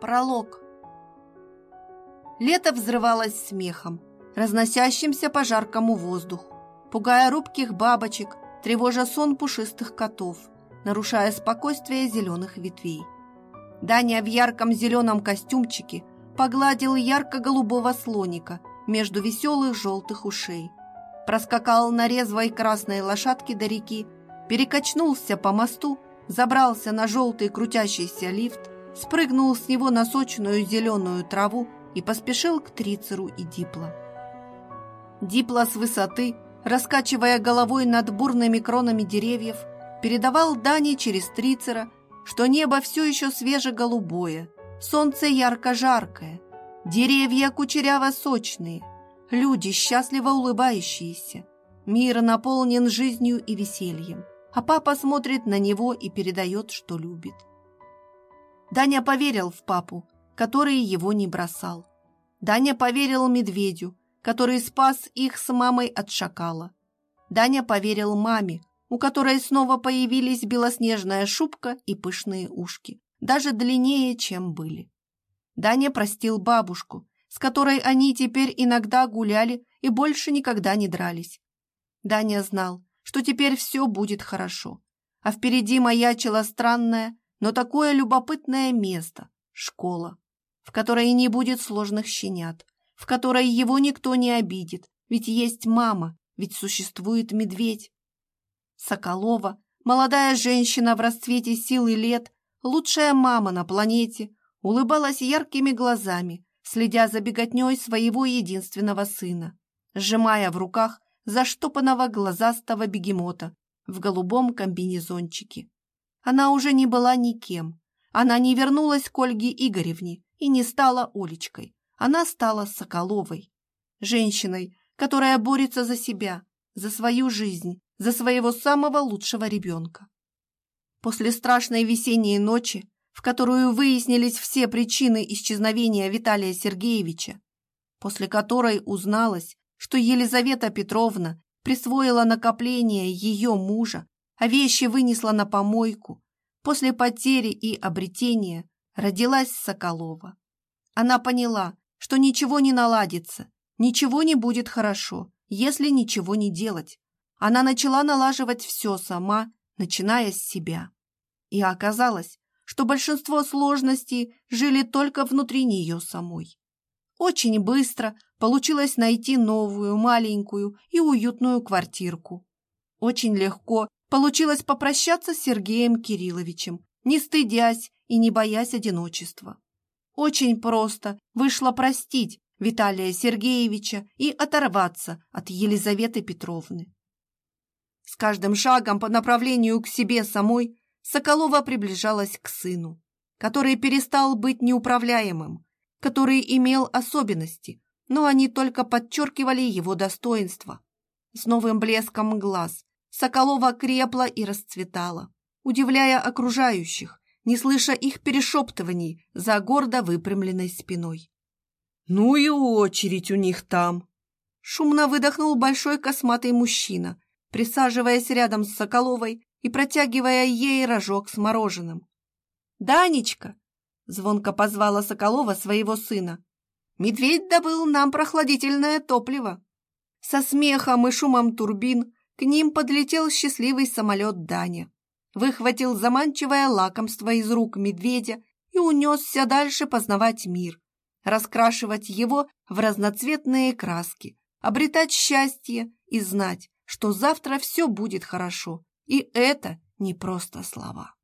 Пролог. Лето взрывалось смехом, разносящимся по жаркому воздуху, пугая рубких бабочек, тревожа сон пушистых котов, нарушая спокойствие зеленых ветвей. Даня в ярком зеленом костюмчике погладил ярко-голубого слоника между веселых желтых ушей, проскакал на резвой красной лошадке до реки, перекачнулся по мосту, забрался на желтый крутящийся лифт, спрыгнул с него на сочную зеленую траву и поспешил к Трицеру и Дипло. Дипло с высоты, раскачивая головой над бурными кронами деревьев, передавал Дане через Трицера, что небо все еще свеже-голубое, солнце ярко-жаркое, деревья кучеряво-сочные, люди счастливо улыбающиеся. Мир наполнен жизнью и весельем, а папа смотрит на него и передает, что любит. Даня поверил в папу, который его не бросал. Даня поверил медведю, который спас их с мамой от шакала. Даня поверил маме, у которой снова появились белоснежная шубка и пышные ушки, даже длиннее, чем были. Даня простил бабушку, с которой они теперь иногда гуляли и больше никогда не дрались. Даня знал, что теперь все будет хорошо, а впереди маячила странная, но такое любопытное место – школа, в которой не будет сложных щенят, в которой его никто не обидит, ведь есть мама, ведь существует медведь. Соколова, молодая женщина в расцвете сил и лет, лучшая мама на планете, улыбалась яркими глазами, следя за беготней своего единственного сына, сжимая в руках заштопанного глазастого бегемота в голубом комбинезончике. Она уже не была никем. Она не вернулась к Ольге Игоревне и не стала Олечкой. Она стала Соколовой. Женщиной, которая борется за себя, за свою жизнь, за своего самого лучшего ребенка. После страшной весенней ночи, в которую выяснились все причины исчезновения Виталия Сергеевича, после которой узналось, что Елизавета Петровна присвоила накопление ее мужа а вещи вынесла на помойку. После потери и обретения родилась Соколова. Она поняла, что ничего не наладится, ничего не будет хорошо, если ничего не делать. Она начала налаживать все сама, начиная с себя. И оказалось, что большинство сложностей жили только внутри нее самой. Очень быстро получилось найти новую, маленькую и уютную квартирку. Очень легко Получилось попрощаться с Сергеем Кирилловичем, не стыдясь и не боясь одиночества. Очень просто вышло простить Виталия Сергеевича и оторваться от Елизаветы Петровны. С каждым шагом по направлению к себе самой Соколова приближалась к сыну, который перестал быть неуправляемым, который имел особенности, но они только подчеркивали его достоинства. С новым блеском глаз, Соколова крепла и расцветала, удивляя окружающих, не слыша их перешептываний за гордо выпрямленной спиной. «Ну и очередь у них там!» Шумно выдохнул большой косматый мужчина, присаживаясь рядом с Соколовой и протягивая ей рожок с мороженым. «Данечка!» — звонко позвала Соколова своего сына. «Медведь добыл нам прохладительное топливо!» Со смехом и шумом турбин к ним подлетел счастливый самолет Даня, выхватил заманчивое лакомство из рук медведя и унесся дальше познавать мир, раскрашивать его в разноцветные краски, обретать счастье и знать, что завтра все будет хорошо. И это не просто слова.